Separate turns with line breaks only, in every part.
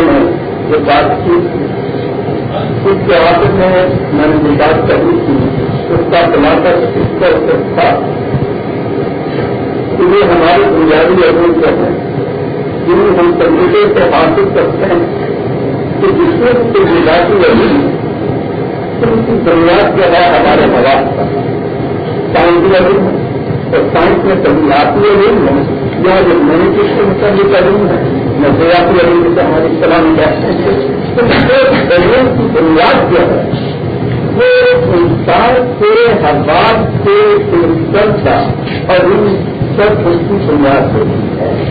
میں جو بات چیت اس کے آخر میں میں نے جو بات کری تھی اس کا ٹماٹر اس طرح سے تھا کہ یہ ہماری بنیادی عروج ہیں جن ہم کمپیوٹر سے حاصل کرتے ہیں کہ جس میں سے مزاجی عروج ان کی بنیاد کے بعد ہمارے مواد کا سائنسی علم ہے۔ اور سائنس میں طبیعتی علم ہے۔ یا جو کمیونیکیشن کا یہ علم ہے۔ نظریاتی علم جسے ہماری سلام کہتے ہیں تو دلیل کی بنیاد کیا ہے۔ وہ انسان کے ہر بات سے سب کا اور ان سب اس کی بنیاد ہوتی ہے۔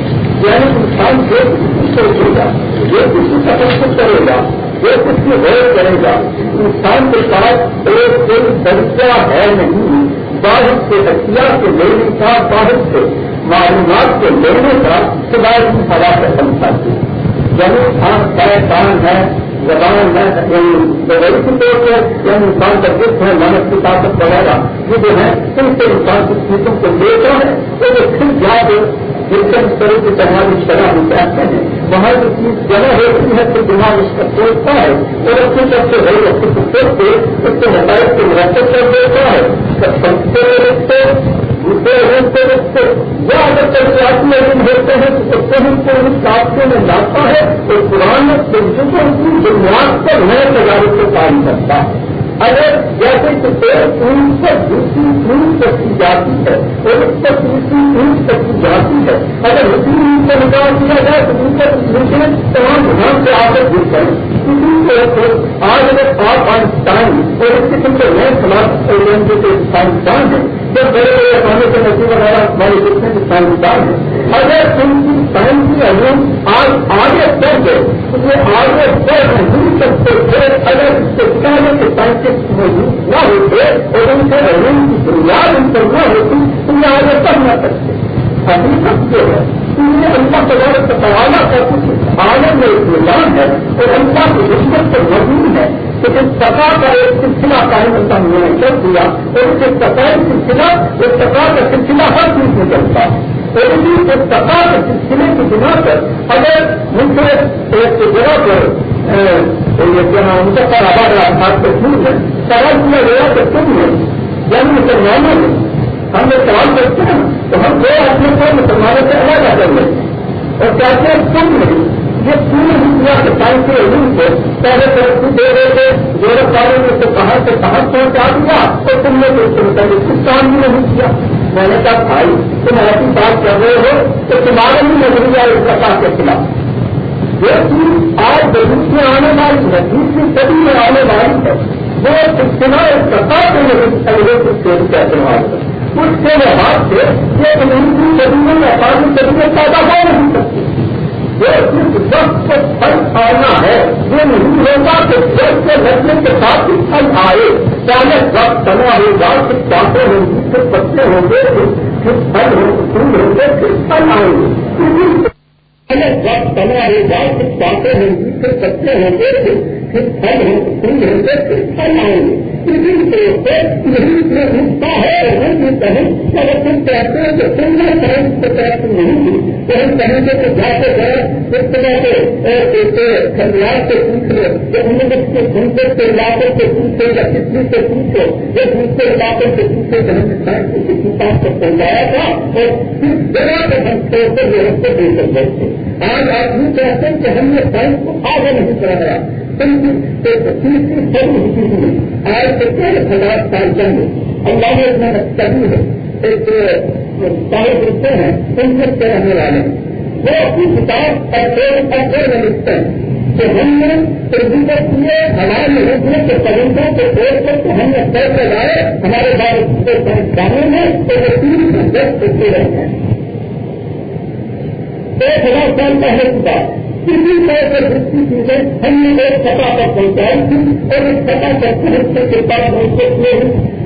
یعنی انسان جو کسی سوچے گا، جو کسی کا سب کرے گا جو کچھ کی غور کرے گا، انسان کے پاس ایک کوئی درجہ ہے نہیں۔ باہر سے ہتھیار کے لینے کا، باہر سے معلومات کے لینے کا سوائے کی ہوا سے بنتا ہے۔ یعنی خان ہے کان ہے، زبان ہے یعنی کی طور پر یعنی انسان کا دکھ ہے محنت کی طاقت وغیرہ۔ یہ جو ہے، ان سے انسان کی چیزوں کو لیتا ہے تو وہ پھر جا کے جس طرح کی طرح شرح ہم چاہتے ہیں۔ وہاں جو چیز جمع ہوتی ہے، تو دماغ اس کا سوچتا ہے۔ اور اپنی طرف سے بڑی اچھی سوچ کے اس کے مسائل کو مرتب کر دیتا ہے۔ سب سے دوسرے علم رکھتے یا اگر ترقیاتی علم ہوتے ہیں، تو سب سے ہم کو ان راستے میں لاتا ہے۔ تو قرآن سنسوں کی بنیاد پر نئے تجارت کو قائم کرتا ہے۔ اگر جیسے کہ ایک اونٹ پر دوسری اونٹ تک کی جاتی ہے اور اس پر دوسری اونٹ تک کی جاتی ہے، اگر اسی اونٹ کا نکال کیا جائے تو دوسرے دوسرے تمام گھر سے آ کر گر کریں اسی سے آج اگر آپ آئنسٹائن اور اس قسم کے نئے سماج جو سائنسدان ہیں جب بڑے بڑے افغانوں کے نظر وغیرہ ہمارے جتنے کے سائنسدان ہیں۔ اگر ان کی سائنس کی علوم آج آگے بڑھ گئے، تو یہ آگے بڑھ نہیں سکتے تھے اگر اس کے سائنس موجود نہ ہوتے اور ان کے علم کی بنیاد ان پر نہ ہوتی، تو یہ آگے بڑھ نہ سکتے۔ ابھی حقیقت جو ہے انہیں اللہ تبارک کا توانا کر کچھ آنے میں ایک نظام ہے اور اللہ کی رشوت پر موجود ہے کہ اس سطح کا ایک سلسلہ قائم اللہ نے کر دیا، اور اس سطح سلسلہ، اس سطح کا سلسلہ ہر چیز میں چلتا ہے۔ اور اسی اس سطح کے سلسلے کی بنا پر اگر مجھے ایک جگہ پر ان کا آباد آپ کو پھول ہے سوال کیا گیا کہ تم نے جب مسلمانوں نے سوال کرتے ہیں تو ہم دو اپنے کو مسلمانوں سے الگ آ کر اور کہتے ہیں تم نے یہ پوری دنیا کے سائنسی علم کو پہلے ترقی دے رہے تھے یورپ والوں نے تو کہاں سے کہاں پہنچا دیا اور تم نے تو اس کے مطابق کچھ کام بھی نہیں کیا۔ میں نے کہا، بھائی، تم ایسی بات کر رہے ہو تو تمہارے بھی نظریہ اس کا کے خلاف۔ جو چیز آج جدید سے آنے والی ہے دوسری صدی میں آنے والی ہے۔ وہ اتنا سطح کے لوگوں کو کھیل کا استعمال ہے اس کے لحاظ سے یہ انگریزی صدی میں پانی صدی پیدا ہو نہیں سکتی۔ وہ صرف وقت کو پھل آنا ہے، یہ نہیں ہوگا کہ جب کے لگنے کے ساتھ ہی پھل آئے، چاہے وقت بنا ہوگا پھر چاہتے ہوں گی پھر بچے ہوں گے پھر پھل ہوں گے پھر پھل آئیں گے۔ الگ بات بنا رہے گا کچھ باتیں ہوں گی پھر بچے ہوں گے پھر پھل ہوں پھول ہوں گے پھر پھل آئیں گے۔ اسی نہیں ہے اور ہم بھی کہیں اگر تم کہتے ہیں کہ تم نہیں تو ہم کہیں گے کہ جا کے گئے سے یا کے علاقوں سے پوچھو یا کسی سے پوچھو یا دوسرے علاقوں سے پوچھو کہ ہم نے سائنس کو کسی کو پہنچایا تھا اور کس جگہ پہ ہم دے کر آج آدمی کہتے ہیں کہ ہم نے سائنس کو آگے نہیں کرایا تیسری سب ہوئی۔ آج سے پہلے ہزار سال پہلے اللہ نے اتنا کبھی ہے۔ ایک صاحب رکھتے ہیں سنسد کے رہنے والے وہ اپنی کتاب اور میں لکھتے ہیں کہ ہم نے تربیت کیے، ہمارے روپنے کے پرندوں کے طور پر تو ہم نے طے لگائے ہمارے بارے میں تو وہ تین دس ہوتے رہتے ہیں۔ ایک ہزار سال پہلے کی بات کسی طرح سے دوسری چیزیں ہم نے ایک سطح پر پہنچائی تھی اور اس سطح پر پہنچنے کے بعد ہم سے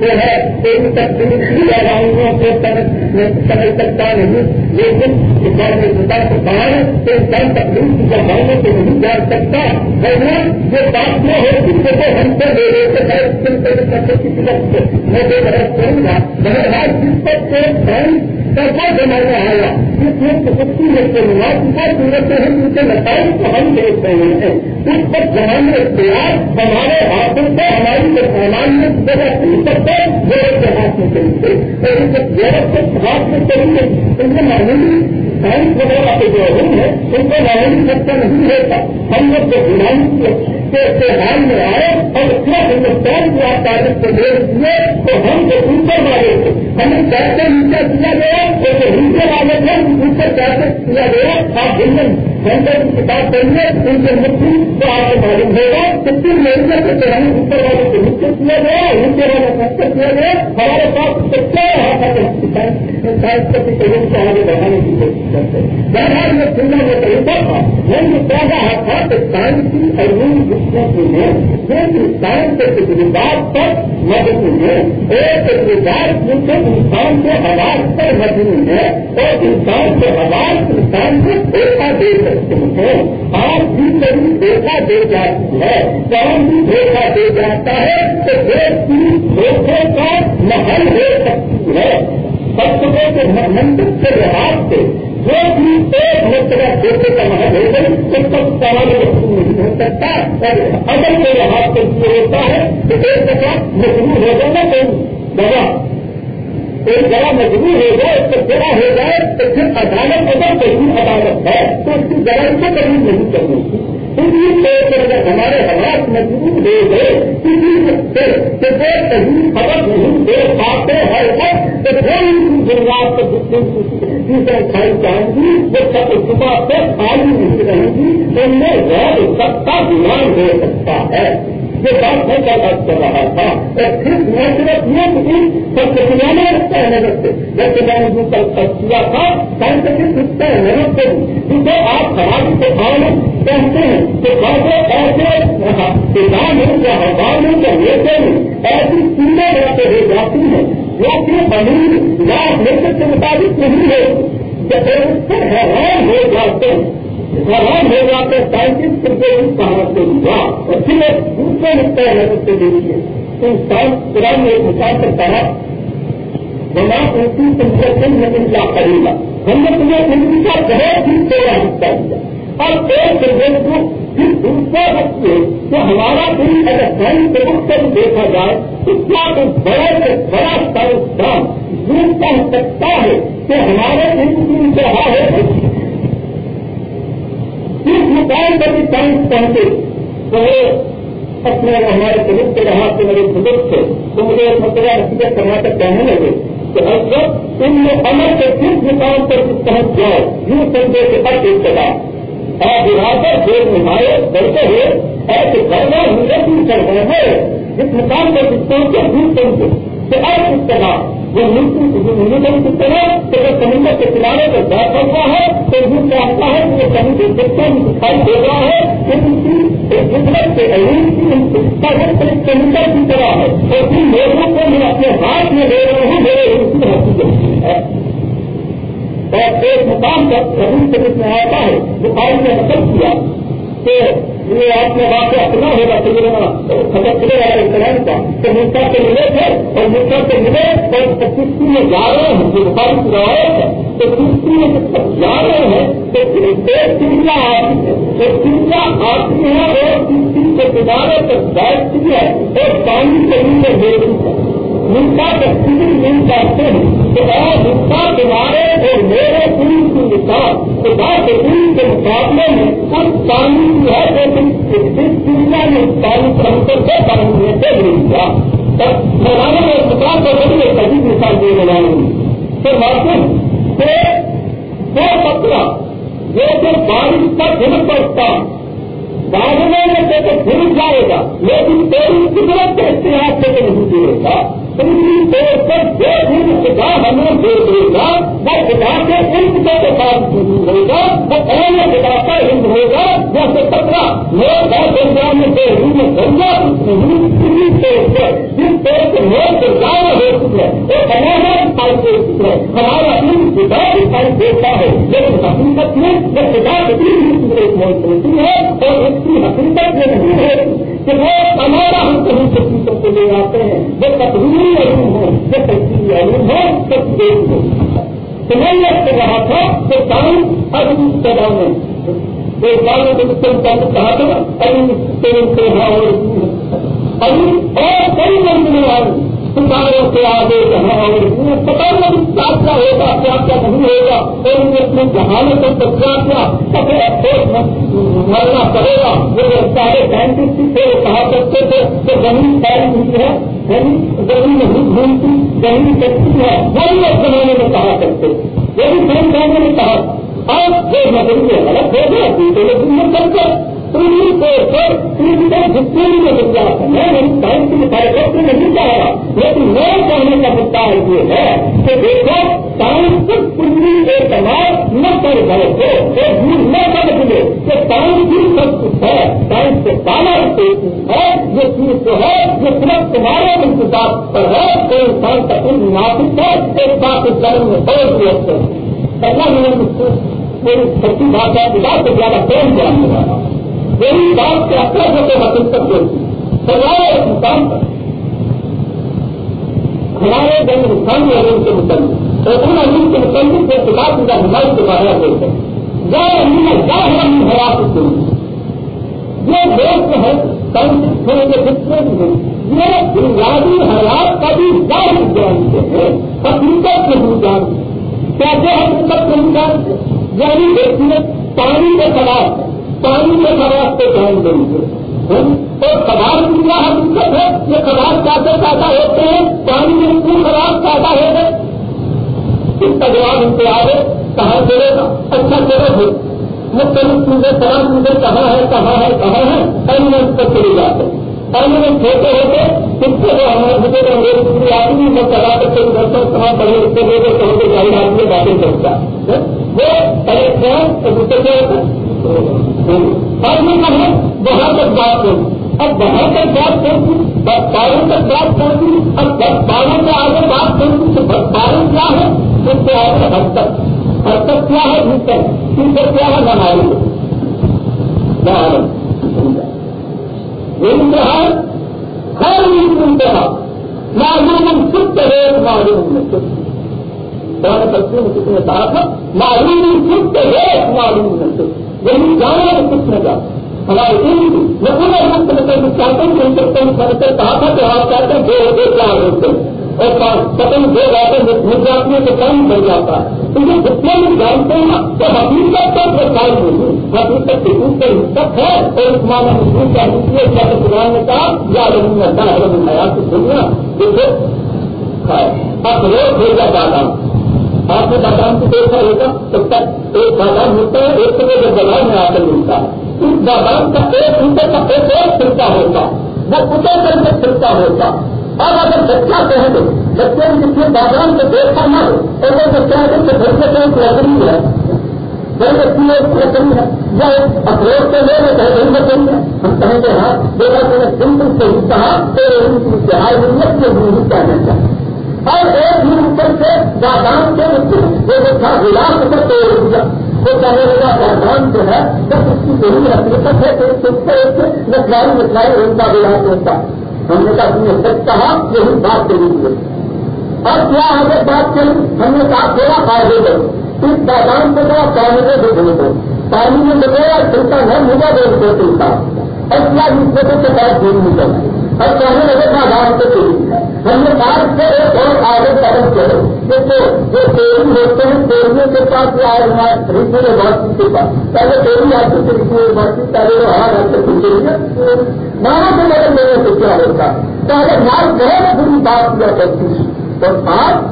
جو ہے کوئی تکلیف لگاؤں کو سمجھ سکتا نہیں۔ لیکن گورنمنٹ کو باہر تو انسان تکلیف کی جگہوں کو نہیں جان سکتا۔ ورنہ یہ بات نہ ہو کہ وہ ہم سے لے رہے تھے کسی وقت میں جو برس کروں گا۔ بہرحال جس پر ایک بینک پیسہ کیسا زمانہ آیا جس میں سکتی ہے کہ بہت صورت ہے ان کے مسائل کو ہم دیکھ رہے ہیں۔ اس پر زمانے اختیار ہمارے ہاتھوں سے، ہماری سامان میں جگہ مل سکتے یورپ کے ہاتھ میں چلتے اور اس یورپ کے ہاتھ میں چلیے ان میں معمولی سائنس وغیرہ کے جو روم ہے ان کو معمولی خرچہ نہیں ہوتا۔ ہم لوگ جو غلامی کے استعمال میں آئے اور اتنا ہندوستان کی آپ تعریف کو دے دیے تو ہم جو اوپر والے تھے ہمیں کیسے نیچے کیا گیا اور جو نیچے والے تھے اوپر کیسے کیا گیا۔ آپ ہندن سینٹر کی کتاب پڑھیے ان کے مکھی تو آپ کو معلوم ہوگا کہ تین لڑکیوں کو چڑھانے اوپر والے کو نیچے کیا گیا، نیچے والے کیسے کیا گیا۔ ہمارے پاس تو کیا سائنس کے تعلیم کو آگے بڑھانے کی کوشش کرتے ہیں بہرحال میں سننا طریقہ تھا میں یہ کہہ رہا تھا کہ سائنس کی علوم دشمن ہے جو سائنس کے تجربات پر مبنی ہے ایک تجربات جو انسان کے آواز پر مبنی ہے اور انسان کے آواز انسان کو دھوکہ دے سکتے ہیں آپ بھی کبھی دھوکہ دے جاتی ہے کام بھی دھوکہ دے جاتا ہے تو دیش کی دھوکے کا محل ہو سکتی ہے۔ سب کے منطق کے لحاظ سے جو بھی ایک مرتبہ دیکھنے کا محل ہو گئی، اس کا سوال نہیں ہو سکتا اگر میرے ہاتھ سے یہ ہوتا ہے تو ایک دفعہ مجبور ہو جائے کوئی۔ دوا ایک جگہ مجبور ہو جائے، اس کو بڑا ہو جائے، تو پھر عدالت اگر کوئی عدالت ہے، تو اس کی گرم کو کبھی نہیں کرنی کسی ہمارے حالات مجبور ہو گئے، کسی سے کہ وہ کہیں خبر نہیں دے پاتے ہر وقت، تو کوئی بنیاد پر دوسرے کھائی جائیں گی، وہ سب صبح سے خالی نہیں رہیں گی ان میں غیر سب کا دھیان دے سکتا ہے۔ یہ بات میں کیا بات کر رہا تھا؟ اور پھر میں صرف یہ سب سے پرانا رکھتا ہے جیسے میں نے جو کل کیا تھا سائنٹفک رکھتا ہے محنت سے جسے آپ خرابی سے کھانے کہتے ہیں کہ کیسے ایسے کسان ہوں یا ہزار ہوں یا نیتے ہوں ایسی چیزیں باتیں ہو جاتی ہیں۔ جو کہ امیر لاکھ نیچر کے مطابق نہیں ہے۔ جب حیران ہو جاتے ہیں حیران ہو جاتے ہیں سائنٹسٹ کے اس کہاں سے ہوا۔ اور پھر دوسرے نقطۂ نظر سے دیکھیے۔ تو سائنس قرآن نے ایک مثال سے کہا بنا اونچی سنجن میں کیا کرے گا؟ ہم نے تمہیں زندگی کا بہت ہی تھوڑا حصہ دیا اور ایک سنجن کو پھر دوسرا وقت ہے کہ ہمارا دل اگر سائنس کے وقت سے دیکھا جائے تو کیا تو بڑا سے بڑا سائنس کام یہ کہہ سکتا ہے کہ ہمارے دل کی انتہا ہے۔ جس مقام پر بھی سائنس پہنچے تو اپنے ہمارے بزرگ کے رہا سے میرے بزرگ تھے، تو مجھے ایک مرتبہ نتیجہ کرنا تک کہنے لگے۔ کہ حضرت ان میں عمل کے کس مقام پر پہنچ جاؤ، یوں سمجھے کہ ہر ایک جگہ اور برادر جو نمائے بڑھتے ہوئے ایسے گھر مجھے بھی چل رہے ہیں۔ جس مقام پر پہنچے یوں سمجھے کہ ہر اس طرح، وہ ملک کی طرح تو وہ سمندر کے کنارے پر بیٹھ سکتا ہے، تو یہ چاہتا ہے کہ وہ سمندر دیکھتے میں دکھائی دے رہا ہے کہ ان کی سے علم کی سمندر کی طرح ہے۔ اور جن لوگوں کو میں اپنے ہاتھ میں لے رہا اور ایک مقام پر کبھی سے میں آتا ہے دکھائی نے نقل کیا۔ کہ یہ آپ نے واقعہ سنا ہوگا تجربہ۔ حضرت چلے والے کرائم کا تو مرتا سے ملے تھے اور مرتا سے ملے اور کشتی میں جا رہے ہیں۔ جو بخاری کی روایت ہے۔ تو کشتی میں جب جا رہے ہیں، تو ایک چڑیا آتی ہے تو چڑیا آتی ہے اور کشتی کے کنارے پر بیٹھتی ہے اور پانی کے لیے بیچتی ہے ملتا کشتی مل جاتے ہیں تو اور ملتا کنارے اور میرے دل کی مثال خدا کے دل کے مقابلے میں اس پانی کی ہے جو جس دنیا میں پانی پرنکر سے پانی میں سے مل گیا میدان میں کتاب کو بڑی ایک عجیب مثال دے رہا ہوں تو واقع کہ دو پتلا جو بارش کا دل پڑتا باغنے میں سے تو گر جائے گا، لیکن تیری قدرت کے اتحاد سے نہیں گرے گا۔ جو خدا ہمیں دے دے گا وہ خدا کے علم کے ساتھ ہوگا وہ پہلے خدا کا علم ہوگا جیسے کپڑا میرے بہت انجام جس سے میرے سے ہو چکے وہ ہمارا دکھائی دے چکے ہمارا اپنی خدا دکھائی دیتا ہے لیکن حقیقت میں وہ خدا کی ایک ہے اور اس کی حقیقت میں نہیں ہے کہ وہ ہم چیزوں کو لے آتے ہیں وہ تقریبی علم ہو وہ تقریبی علم ہو تو دیکھ ہو تو میں یہ کہہ رہا تھا کہ ٹائم ہر جگہ میں ایک بار کہا تھا نا ہاں اور کئی منزلیں آئی ستاروں سے آگے جہاں اور پتا نہیں کیا کیا ہوگا، کیا کیا نہیں ہوگا۔ اور انہیں اپنے جہانت کو کیا کیا سب افسوس مرنا پڑے گا۔ وہ سارے سائنٹسٹ تھے، وہ کہا کرتے تھے کہ زمین پھیلی ہوئی ہے، زمین نہیں گھومتی، زمین چلتی ہے۔ وہی اس زمانے میں کہا کرتے وہ بھی فون کرنے میں کہا۔ آپ وہ نظریے غلط ہو گیا۔ دوسرے دن میں چل کر جتنے بھی میں بچہ میں ٹائم کی کارکرم میں نہیں چاہ رہا، لیکن میرے کہنے کا مدعا یہ ہے کہ دیکھو سائنس پوری اعتماد نہ کر گئے تھے ایک دور نہ کر ملے کہ سائنس بھی سب کچھ ہے۔ سائنس سے پانا ہے، یہ چیز تو ہے، یہ صرف تمہارے انتظار پر ہے۔ تو انسان کا ان مناسب ہے، ایک بات اس جنم میں بہت بھی اچھے پہلا میں نے میری سچی بات ہے بات سے زیادہ پریم کرنے والا میری بات کے اثر ہوتے حقیقت دیتی سوائے انسان پر ہمارے جن انسان علم کے متعلق اور ان علم کے متعلق سے کتاب کی ہماری کے بارے میں بولتے ہیں جو علم ہے کیا ہے ہم ہرا سکتے ہیں یہ دوست ہے سائنس ہونے کے جتنے بھی ہیں۔ یہ بنیادی حالات کا بھی ظاہر جانتے ہیں، حقیقت کے بھی جانتے کیسے حقیقت کے بھی جانتے یعنی دیکھیے پانی کے خلاف ہے۔ پانی کے خراب سے دیں گے تو خراب کی کیا حقیقت ہے، یہ خراب کیسے پیدا ہوتے ہیں؟ پانی میں کیوں خراب پیدا ہو گئے اس کا جواب ان سے آگے کہاں چلے گا؟ اچھا چلے گا۔ مختلف چیزیں، تمام چیزیں کہاں ہے کہاں ہے کہاں ہے ایمنٹ پر چلی جاتے ہیں۔ ایمنٹ چھوٹے ہوتے پھر سے جو ہمارے مجھے انگریزی آدمی میں چلا کر کے ادھر تمام بڑے رشتے لے کے کہیں گے چاہیے آدمی باتیں کرتا ہے وہ پہلے دوسرے کیا اور میں کہوں وہاں تک بات کروں اب وہاں تک بات کروں دس باروں تک بات کروں اب دس باروں سے آگے بات کروں تو دس باروں کیا ہے۔ اس سے آگے ہر تک ہر تک کیا ہے جس بھیتر ٹیچر کیا ہے نماز انتہا ہر انتہا معلوم خود ہے معلوم میں پرانے کتنے کہا تھا معلوم خود ہے معلوم میں یعنی جانا ہے کچھ نہ جا ہمارے دن میں پورا ہم چاہتے ہیں کہ ان سے کہا تھا کہ آپ چاہتے ہیں دو ہوتے چار ہوتے اور پتنگ دو باتیں مل جاتی ہیں تو کم بڑھ جاتا ہے. تو یہ جتنے بھی جانتے ہیں تو حقیقت پر رسائی نہیں حقیقت کے روپ پر حصت ہے اور اس معنی میں کا دوسرے کیا تو قرآن نے کہا، یا رہی ہے حرم حیات کی دنیا دیکھو اب روز بھیجا جاتا ہوں آپ نے بادام کو دیکھا ہوگا تو تک ایک بادام ہوتا ہے ایک سمے جب بازار میں آ کر ملتا۔ ہے اس بادام کا ایک انٹر کا ایک اور چھلکا ہوتا۔ وہ اتر کر کے چھلکا ہوتا۔ اب اگر بچہ کہہ دے بچے نے جس بادام کو دیکھا نہ ہو، تو وہ کہہ دے کہ گھر سے کہیں لکڑی ہے۔ گھر بچی ایک لکڑی ہے۔ یا ایک اپروچ کے لے میں کہیں گھر لکڑی ہے۔ ہم کہیں گے ہاں دیکھا کہ میں سمپل سے ہی کہا تو ان کی اشتہار ملت کے بھی کہنا چاہیے اور ایک ہی اوپر سے بادام کے وہ تھا گلاس پر توڑ دیا وہ کہنے لگا بادام جو ہے، بس اس کی یہی حقیقت ہے کہ اس سے ایک لکھائی لکھائی ان کا گلاس ہوتا ہم نے کہا، تم نے سچ کہا، یہی بات کے لیے اور کیا اگر بات چلی ہم نے کہا، تھوڑا فائدے دو۔ اس بادام کو ذرا پانی میں دے دو۔ پانی میں لگے چھلکا ہے، مجھے دے دو چھلکا اور کیا جس سے کے بعد دور نکلنا اور کہنے لگے تھا بات کو چلی ہم نے بات سے ایک اور آگے قدم چلے دیکھو، جو تیری ہوتے ہیں، تیریوں کے پاس بھی آئے ہمارے رشتے میں بات کے پاس۔ پہلے تیری آتی تھی رشتے میں بات پہلے وہ ہار آتے پیچھے مانا سے میرے میرے سے کیا ہوتا پہلے مال بہت بری بات کیا کرتی اور بات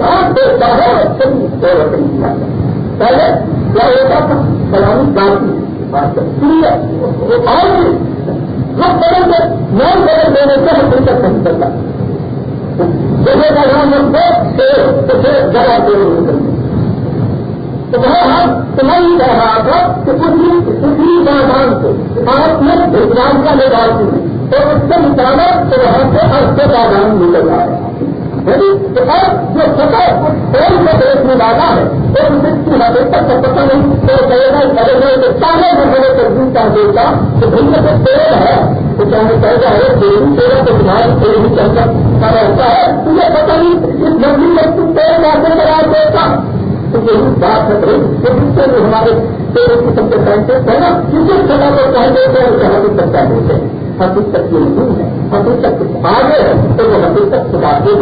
بات دیکھتا ہے اچھی اور کیا پہلے کیا ہوتا تھا؟ فلانی جاتی بات کرتی ہے وہ اور ہر طرح سے کے نام بدل دینے سے ہم دل تک نہیں کرتا جگہ کا نام ہم کو تو پھر جگہ دے تو بہت تو میں یہ کہہ رہا تھا کہ اسی دان سے آپ نے بھگوان کا نظام کی تو اس کے مطابق تو وہاں سے ہر سے دان مل جا یعنی جو سطح فون کو دیکھنے والا ہے تو اس کی حقیقت کا پتہ نہیں تو کہے گا کرے گا کہ سارے مرحلے کو دن کا دے گا کہ جی بھائی جو پیڑ ہے، تو چاہے کہے گا ہے تیری تیرا تو تمہاری تیری ہی چلتا کا رہتا ہے، تمہیں پتہ نہیں، اس مندر میں تم پیڑ کیسے کرا دیتا تو یہی بات ہے بھائی، کہ جس سے ہمارے پیڑ قسم کے سائنٹسٹ ہے نا، کسی جگہ کو کہہ دیتے ہیں کہاں بھی سکتا ہے۔ حقیقت یہ نہیں ہے۔ حقیقت آگے ہے تو وہ حقیقت خدا کے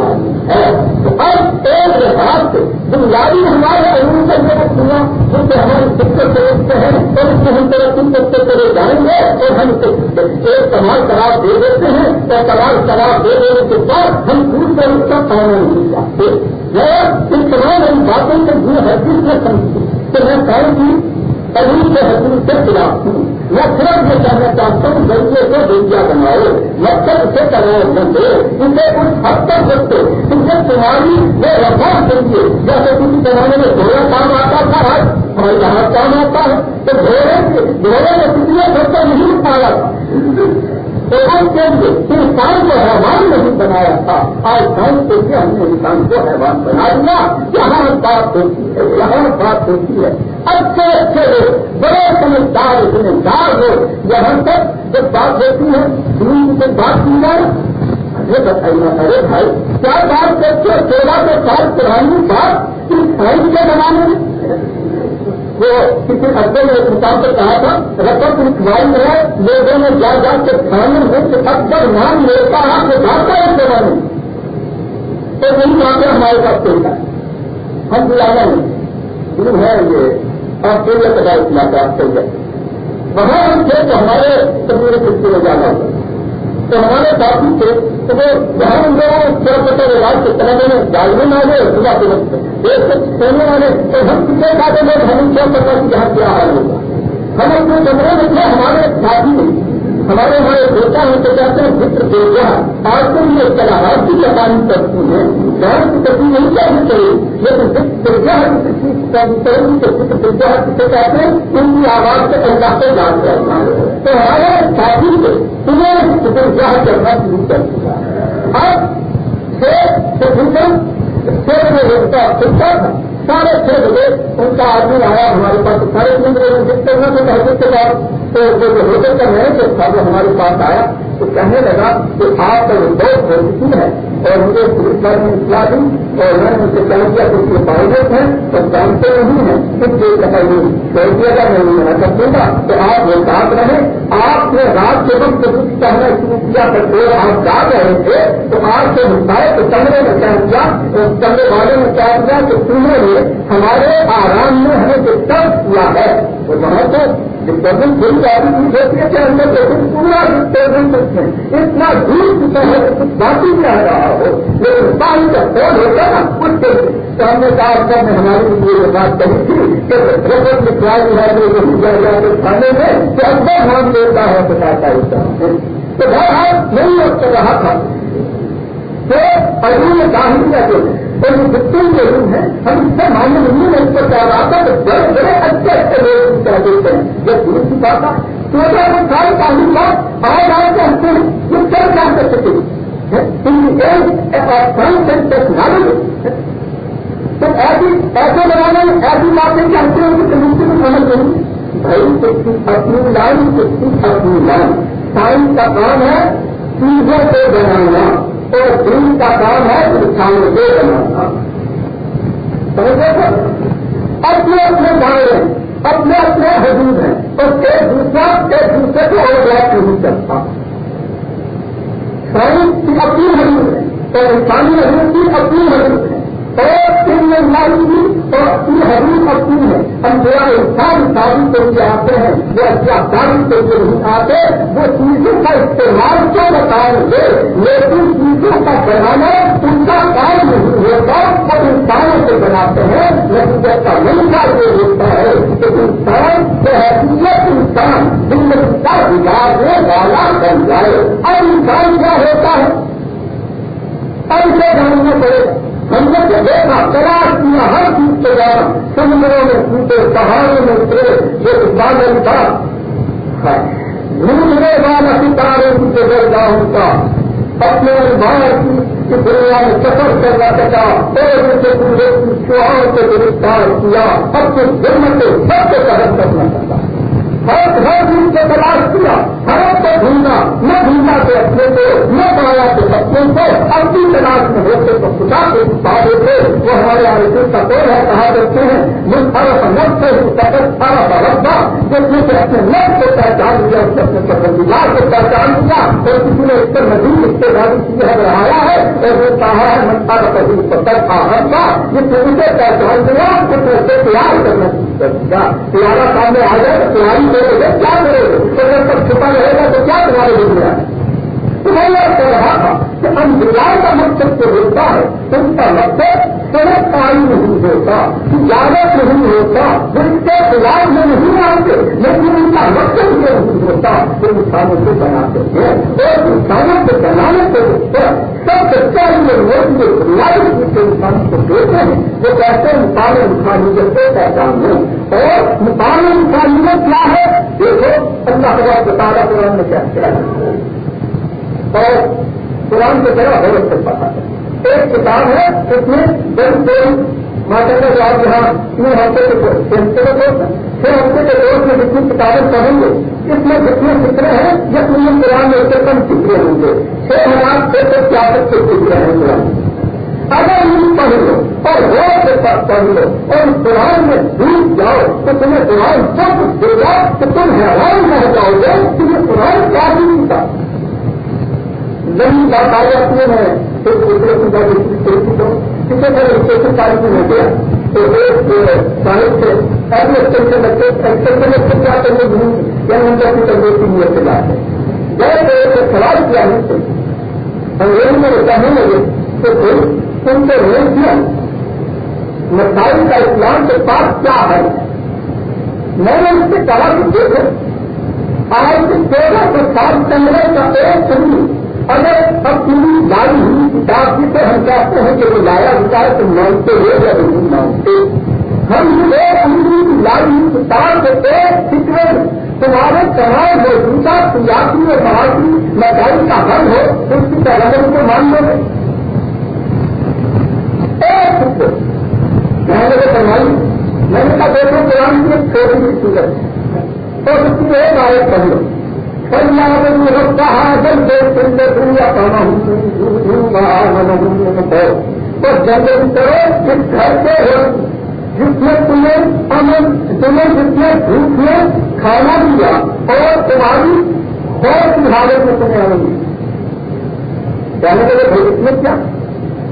ہے۔ تو اب ایک لحاظ سے بنیادی ہمارے علوم کا جو سنا جن سے ہماری دقت سمجھتے ہیں اور اس کو ہم ترقی کرتے کرے جائیں گے، اور ہم ایک سوال شراب دے دیتے ہیں، اور سوال شراب دے دینے کے بعد ہم دوسرے اس کا پانا نہیں چاہتے ان تمام ان باتوں سے جو حدیث میں سمجھتی کہ میں کہوں کی تعلیم کے حصول کے خلاف ہوں میں صرف یہ کہنا چاہتا ہوں ذریعے کو دنیا بناؤ مقصد اسے کرنا بندے اسے اس حد تک رکھتے اسے تمہاری وہ رفا کریے جیسے کسی زمانے میں گھوڑا کام آتا تھا آج ہمارے یہاں کام آتا ہے، تو گھوڑے گھوڑے میں کتنے بچہ نہیں پایا انسان کے لیے انسان کو حیوان نہیں بنایا تھا۔ آج سائنس کے لیے ہم نے انسان کو حیوان بنا دیا۔ یہاں بات ہوتی ہے، یہاں بات ہوتی ہے۔ اچھے اچھے لوگ، بڑے سمجھدار اتنے دار لوگ یہاں تک جب بات ہوتی ہے، دین سے بات کی جائے۔ ارے بتائیے ارے بھائی، کیا بات کرتے چودہ سو سال پرانی بات اس سائنس کے زمانے میں؟ وہ کسی ادے نے ایک مقام پر کہا تھا رقم لکھوائی ہے، لوگوں نے جا جا کے کھانے میں سے اکثر نام لیتا ہے کہ جاتا ہے زمانے تو وہی وہاں پہ ہمارے پاس چلتا ہے ہم بلانا نہیں۔ دور ہے یہ آسٹریلیا کا دائر علاقہ آسٹریلیا۔ وہاں ہم تھے تو ہمارے کمیونٹی کسی میں جانا۔ ہوگا تو ہمارے ساتھی تھے، تو وہ جہاں ان لوگوں چھوٹے چھوٹے رواج کے طرح میں ڈالنے والے صبح کے وقت۔ ایک سے کھیلنے والے، تو ہم کتنے سارے لوگ ہم کیا پتا کہ جہاں کیا حال ہوگا ہم اپنے کمرے میں تھے، ہمارے ساتھی نہیں۔ ہمارے ہمارے بیٹا ہیں تو کہتے ہیں فکر دے آج تو یہ اصطلاحات کی تعلیم کرتی ہیں۔ گھر کی ترقی نہیں کرنی چاہیے لیکن فکر درجہ کسے کہتے ہیں، ان کی آواز سے اللہ سے جان کرنا۔ تو ہمارے ساتھی سے تمہیں فکر جہاں کرنا شروع کر دیا اب شیر میں روکتا سنتا تھا سارے چھ بجے ان کا آدمی آیا ہمارے پاس، سارے مندر میں جس تحقیق کے بعد تو جو ہوٹل کا مینیجر تھا وہ ہمارے پاس آیا۔ تو کہنے لگا کہ آپ کا یہ بہت پوزیٹو ہے اور مجھے پولیس نے اطلاع دی اور میں نے ان سے کہا کیا کچھ یہ پائلٹ ہیں تو جانتے نہیں ہیں کچھ دیر دفعہ یہ چھوڑ دیا گا میں منع کر دوں گا تو آپ وہ ساتھ رہے، آپ نے رات کے وقت کچھ کہنا شروع کیا کرتے آپ جا رہے تھے، تو آپ سے مستعد تو کمرے میں کیا کیا کمرے والے نے کیا کیا کہ تمہیں نے ہمارے آرام میں ہمیں جو ٹرس کیا ہے۔ وہ وہاں تو ڈسٹربنس کوئی جاری چیز ہوتی ہے اندر لیکن پورا ڈسٹربنس ہے اتنا دور چکا ہے کہ کچھ باقی نہیں آ رہا ہو۔ لیکن پانی کا فون ہوتا ہے نا اس کے تو ہم نے کہا سر نے ہماری یہ بات کہی تھی کہ رقم میں کیا جو ہے وہ دیا جائے کے کھانے میں کہ اندر نام دیتا ہے تو کہتا ہوتا ہے تو بہرحال نہیں وقت رہا تھا تو علوم داخل کا جو ہے اور یہ جتنے بھی علوم ہے ہم اس سے ماننے نہیں ہے اس پر کیا رہا تھا تو بڑے بڑے اچھے اچھے لوگ کہہ دیتے ہیں۔ جب دور کی بات ہے۔ تو اگر سارے تعلیم بات آئے آئے کے ہم سے یہ کیا کام کر سکتے ہیں؟ تو ایسی ایسے زمانے میں ایسی باتیں کہ ہم سے ان کی کمیونٹی کو سمجھ نہیں بھائی اپنی لائن کسی اپنی لائن سائنس کا کام ہے، چیزوں کو بنانا۔ اور دین کا کام ہے انسان کو دے بنانا سمجھے سر اپنے اپنے بھائی ہیں، اپنے اپنے حدود ہیں۔ اور ایک دوسرا، ایک دوسرے کو اور بات نہیں کرتا۔ سائنس کی اپنی حدود ہے اور انسانی حدود کی اپنی حدود ہے اور ان میں لائی اور اپنی حدود اپنی ہے۔ ہم جو انسان شادی کے لیے آتے ہیں۔ وہ اچھا شادی کے لیے نہیں آتے۔ وہ چیزوں کا استعمال کیا بتائیں گے؟ لیکن چیزوں کا بنانا ان کا کام نہیں ہوتا۔ وہ انسانوں سے بناتے ہیں۔ لیکن جب کا نہیں کا یہ ہوتا ہے کہ انسان جو حیثیت انسان زندگی کا بگاڑنے والا بن جائے۔ اب انسان کیا ہوتا ہے؟ اب اسے جاننا پڑے گا۔ ہم نے دیکھا، تلاش کیا، ہر چیز کے بعد سمندروں میں ٹوٹے، پہاڑوں میں اترے یہ بادل تھا ڈھونڈنے والا ستارے ان کے درگاہوں کا اپنے بھائی کی دنیا میں سفر کرنا چاہتا اور ان کے پورے چوہاؤں سے گرفتار کیا۔ اب کچھ جنم سے سب سے قدم کرنا چاہتا ہر ہر دن سے تلاش کیا۔ ہر کو ڈھونڈا نہ ڈھونڈا کے اپنے کو، نہ پایا کے بچوں کو۔ اپنی تلاش میں ہوتے تو خدا کے پا دیتے وہ ہمارے آگے دل کا پیڑ ہے؟ کہا کرتے ہیں من فرق نب سے ہی سارا ربا جس نے اپنے نب کو پہچان لیا، اس نے اپنے پسندیدار کو پہچان لیا۔ اور کسی نے اس پر مزید استعمال کی ہے رہایا ہے۔ اور وہ کہا ہے من فرق دل کو تک آہر جس نے اسے پہچان لیا، اس نے اسے تیار کرنا تیارا سامنے آ جائے تیاری کرو گے کیا کرو؟ گے تو جب تک چھپا رہے گا تو کیا تمہارے لیے میں آئے تو میں رہا تھا۔ کہ انبیاء کا مقصد جو ہوتا ہے، اس کا مقصد صرف پانی نہیں ہوتا اجازت نہیں ہوتا جس کے خلاف میں نہیں آتے، لیکن ان کا مقصد یہ نہیں ہوتا کہ انسانوں کو بناتے ہیں۔ اور انسانوں کو بنانے کے سب سچائی میں لوگ جو بنیادی کے انسانوں کو دیتے ہیں، وہ کہتے ہیں انسان انسانیت کو پہچان لیں۔ اور انسان انسانیت کیا ہے؟ دیکھو، اللہ خدا کے تارا قرآن میں کیا کیا ہے اور قرآن کے طرح حضرت سے ہے۔ ایک کتاب ہے، اس میں دس کوئی ماتا کا جو آپ یہاں تین ہفتے کے چھ ہفتے کے دور میں جتنی کتابیں پڑھیں گے، اس میں جتنے فکرے ہیں یا ان قرآن میں سے کم فکرے ہوں گے۔ چھ ہزار چھ سو چھیاسٹھ کے فکرے ہیں قرآن اگر ان پڑھ لو اور غور کے ساتھ پڑھ لو اور قرآن میں ڈوب جاؤ تو تمہیں قرآن سب دے گا تو تم حیران رہ جاؤ گے کہ یہ قرآن کیا بھی کتاب نئی بات آ جاتی ہے پھر دوسرے کی بات کسی طرح اسٹیشن تاریخ میں گیا تو ایک سائنس سے ایسے ایکسٹینشن بچے ایکسٹینشن میں کیا کرنے بھی یا ان کا کی تندرستی نیت سے بات ہے جب ایک سوال کیا ہے انگریزی میں کہنے لگے تو پھر ان کو روک دیا مسائل کا اسلام کے پاس کیا ہے؟ میں نے اس سے کہا کہ دیکھو، آج تیرہ سو سال پندرہ کا ایک سنی اگر اب پوری لائی ہوئی کتاب کی تو ہم چاہتے ہیں کہ وہ لایا ہوتا ہے تو مانتے ہو یا نہیں مانتے۔ ہم ایک اندری کی لائی ہوئی کتاب کے ایک فکر تمہارے تمام موجودہ سیاسی اور سماجی مسائل کا حل ہو تو اس کی طرح کو مان لو۔ گے ایک فکر میں نے فرمائی۔ میں نے کہا دیکھو قرآن کی ایک چھوٹی سی صورت۔ اور اس کی ایک آیت پڑھ لو۔ تو جنگل کرو جس گھر سے ہو جس میں تمہیں امن تمہیں جس میں دھوپ میں کھانا دیا اور تمہاری بہت کی حالت میں تمہیں امن دیا جانے کے لیے اس میں کیا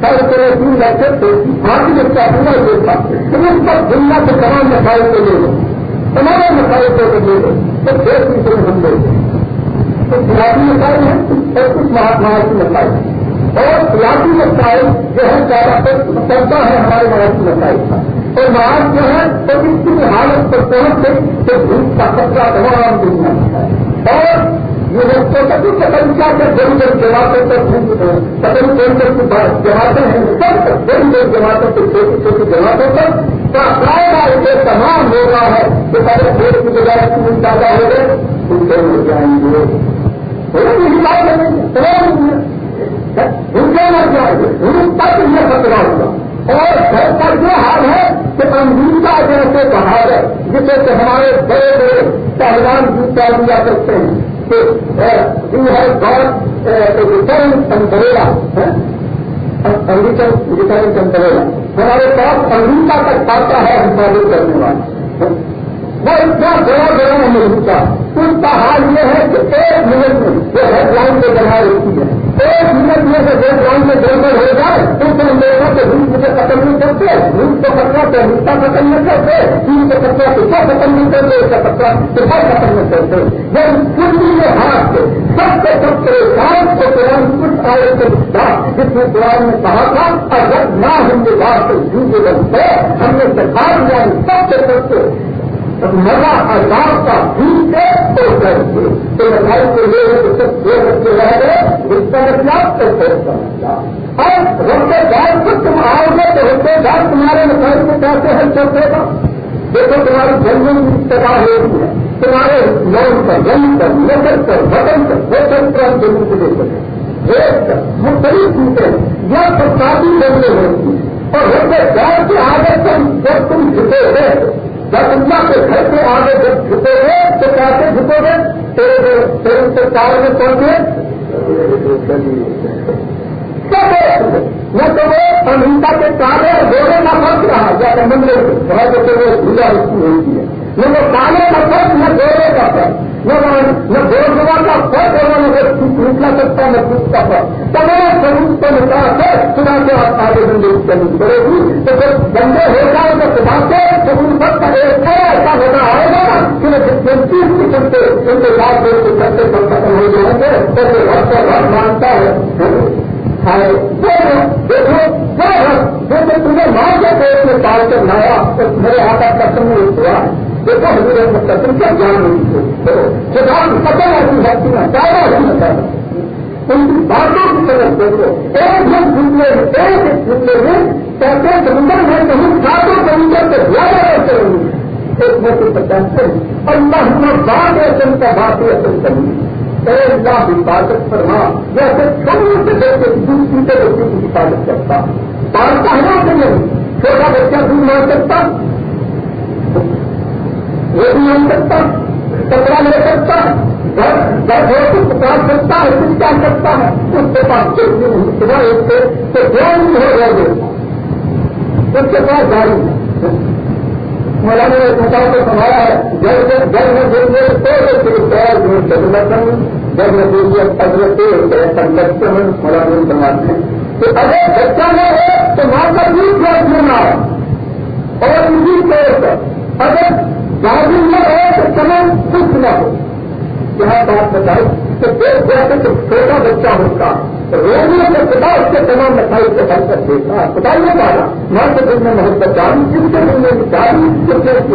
سر تیرے تین لگتے تھے باقی جب کا پورا دیکھا تم اس پر دنیا کے تمام مسائل کو لے لو تمام مسائل کو لے لو تو دیش کی تمہیں ہم لے لو کچھ سیاسی مسائل ہیں اور کچھ مہاتما جی کی مسائل ہیں۔ اور سیاسی مسائل جو ہے زیادہ تر چلتا ہے ہمارے مہاراشٹر جی مسائل کا اور مہاراشٹر جو ہے تو اس کی حالت پر پہنچ گئی تو دھوپ کا خطرہ تمام دنیا ہے۔ اور یہ لوگ تو سبھی قدم کیا کر بڑی بڑی جماعتوں پر قدم کون کر جماعتیں ہیں، سب بڑی بڑی جماعتوں سے چھوٹی چھوٹی جماعتوں پر کا فائدہ تمام ہو رہا ہے کہ پہلے پیڑ کی بجائے زیادہ ہو گئے ان سے مل جائیں گے۔ یہ خطرہ ہوگا اور گھر پر جو حال ہے کہ امریکہ جیسے بہار ہے جسے کہ ہمارے بڑے بڑے پہلوان جوتا دیا کرتے ہیں کہ یو امریکن ریٹرن سنبھریلا ہمارے پاس امریکہ تک پاتا ہے حفاظت کرنے والا۔ وہ اتنا بڑا بڑا امریکہ اس کا حال یہ ہے کہ ایک منٹ میں وہ ہیڈ لائن پہ بنا رہتی ہے، ایک منٹ میں سے ہیڈ لائن میں گڑبڑ ہو جائے، تو ہم لوگوں کے دھوپ مجھے ختم نہیں کرتے دھوپ کو کچرا تو ہنسا ختم نہیں کرتے تین کو کچرا کچھ ختم نہیں کرتے، اس کا کچرا صبح ختم نہیں کرتے۔ یعنی جب کچھ کے ہاتھ سے، سب سے سب سے پریشان کو قرآن کچھ آئے کے بعد جس میں قرآن نے کہا تھا، اگر نہ ہم نے بات سے جھوٹے بنتے ہم نے سرکار دیا سب سے سب سے مزہ آزاد کا بھی سے تو کر کے تو لڑائی کے لیے سب دو بچے رہ گئے، اس کا مطلب تو سوچ سمجھا اور ربے دار کو تم آؤ گے تو ربے دار تمہارے مسائل کو کیسے حل کر دے گا؟ دیکھو تمہاری جنگل تباہ ہو تمہارے لون پر جنگ پر نکل پر بدن پر وطن پر ہم جنگل کو دے سکیں ایک پر مختلف چیزیں یا تو کافی ہوتی اور ربے دار کے آگے تم جب تم جھکے ہوئے جب اللہ کے گھر کے آگے جب جھکو گے، تو کیسے جھکو گے؟ تیرے تیرے سے چار میں پہنچے نہ تو وہ امریکہ کے کالے اور گوڑے کا فرق رہا۔ یا سمندر بہت سے وہ بھولا اس کی ہوتی ہے نہ وہ کالے کا فرق، نہ گوڑے کا فرق۔ نہ دور جگہ کا فرق ہونا نہ نکلا سکتا، نہ پوچھ کا فرق۔ تمام سبوت کو نکال کر خدا سے آپ آگے زندگی کرنی پڑے گی تو جب بندے ہو جائے تو خدا سے سبوت فرق کا ایسا ہونا آئے گا کہ وہ قسم سے ان کے بعد دور کے کرتے سب ختم ہو جائیں گے تو وقت کا گھر مانتا ہے دیکھو تمہیں ماں کے پیٹ میں پال کر لایا تو میرے ہاتھ کا کسم نہیں ہوا دیکھو حضور مطلب تم جان نہیں جان پتہ ایسی بھکتی میں زیادہ نہیں ہوتا ان کی باتوں کی طرف دیکھو ایک جن جملے میں ایک ایک جملے میں کہتے سمندر میں کہیں ساتوں سمندر سے زیادہ رہتے ہیں ایک موٹر پچاس اللہ ہمیں بات ایسے کا بات ہے اصل کرنی اے اللہ، حفاظت فرما۔ جیسے چھوٹے سے دیکھتے دوسری سے بچے کی حفاظت کرتا۔ پالتا ہے نا کہ چھوٹا بچہ دور مار سکتا۔ وہ بھی نہیں سکتا۔ کپڑا لے سکتا۔ ہے گھر ہو تو پکار سکتا ہے، کچھ کیا سکتا ہے۔ اس کے پاس چیز بھی نہیں، صبح ایک سے تو دو نہیں ہو گئے اس کے پاس گاڑی۔ ہے مولانا نے پوچھا کو سنبھالا ہے گھر سے گھر میں دیں گے تو پیر جو ضرورت گھر میں دیں گے اگلے سنگت میں مولانا بنواتے ہیں تو اگر بچہ نہ ہو، تو ماں کا بھی جواب لینا اور اسی طور پر اگر گاڑی نہ ہو، تو تمام کچھ نہ ہو۔ یہاں بات بتائی کہ دیکھ جیسے تو چھوٹا بچہ ہوتا روزوں سے خدا اس کے تمام مسائل کو حل کر دیتا۔ خدا یہ پایا ماں کے دل میں محبت ڈالی جس کے دل میں نکالی جس نے اس کی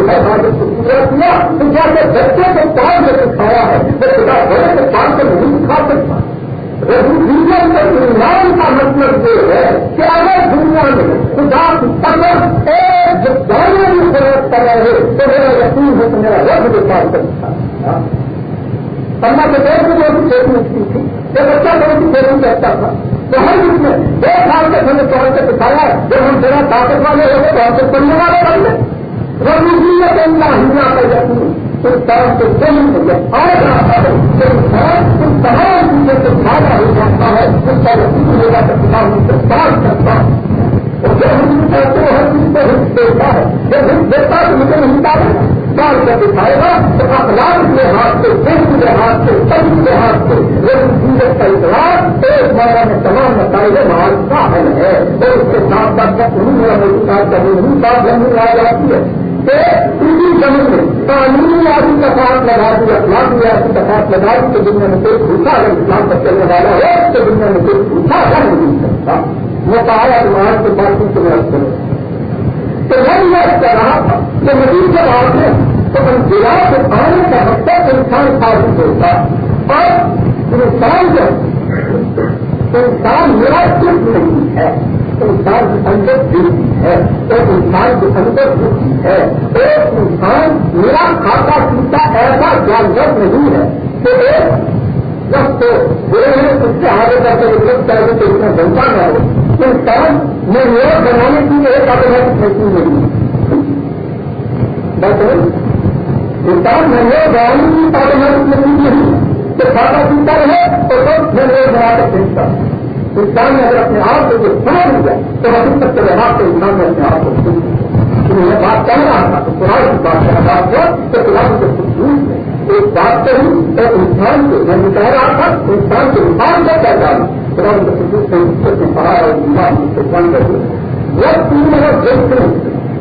کو پورا کیا۔ تو کیا کہ بچے کو پال میں سکھایا ہے۔ وہ خدا بڑے کو پال کر نہیں سکھا سکتا۔ دنیا کے ایمان کا مطلب یہ ہے کہ اگر دنیا میں خدا کی طرف ایک جانے کی ضرورت پڑ رہے تو میرا یقین ہے کہ میرا رب بھی پال سکتا۔ پڑھنا کے دیر میں جو کھیتی اٹھتی تھی یہ بچہ بڑی سی کھیتی کرتا اچھا تھا، تو ہر اس میں دو سال تک ہمیں چوڑ سے دکھایا جب ہم ذرا طاقت والے ہوتے تو ہم سے پڑھنے والے بن گئے رب دنیا کے اندر ہنگا کا اس طرح سے دل میں آ رہا ہے، تو ان تمام چیزوں سے زیادہ ہو جاتا ہے، اس کا ہوگا کہ ان سے بات کرتا ہے۔ اور جو ہم کہتے ہیں ہر چیز کو دیتا ہے، جب ہٹ دیتا ہے، تو مجھے نہیں ڈالے ڈال کر دکھائے گا تو اخلاق کے ہاتھ سے دیش کے ہاتھ سے سب کے ہاتھ سے یعنی لیکن سیرت کا اطلاع ایک مانا میں تمام مسائل محال کا حل ہے۔ اور اس کے ساتھ ساتھ کا انہیں میرا ساتھ کا نہیں بات نہیں آ جاتی ہے کہ اسی زمین میں قانونی آدمی کا ساتھ لگا دی اخلاقی آدمی کا ساتھ لگا دی تو دنیا میں کوئی پوچھا اگر اسلام پر چلنے والا ہے، تو دنیا میں کوئی پوچھا کر نہیں سکتا۔ وہ کہا ایمان کے بعد سے میں کروں تو میں یہ کہہ رہا تھا کہ مزید جب آپ نے تو ضلع سے آنے کا مقصد انسان ثابت ہوتا اور انسان جو انسان میرا صرف نہیں ہے، انسان کے اندر دل ہے اور انسان کے اندر دکھی ہے۔ ایک انسان میرا کھاتا پیتا ایسا جانور نہیں ہے کہ ایک جب تو میرے اس سے آگے جا کے مطلب چاہیے تو اتنا بنتا نہ ہو۔ انسان میں میرا بنانے کی ایک آدمی کھیتی نہیں ہے۔ انسان میں میرے بنانے کی آدمی نہیں کہ کھاتا پیتا رہے تو سب میں میرے بنا کر پھینکتا ہوں انسان نے اگر اپنے آپ کو جو سمجھ لیا تو ابھی تک کے لحاظ سے انسان نے اپنے آپ کو۔ میں بات کہہ رہا تھا تو قرآن کی بات کر رہا تھا تو قرآن کے خصوص ہے ایک بات کہی اور انسان کو میں کہہ رہا تھا انسان کے انسان کا کیا جانا قرآن کے خصوص سے پڑھا اور انسان سے کون کر وہ تین اگر دیکھتے ہیں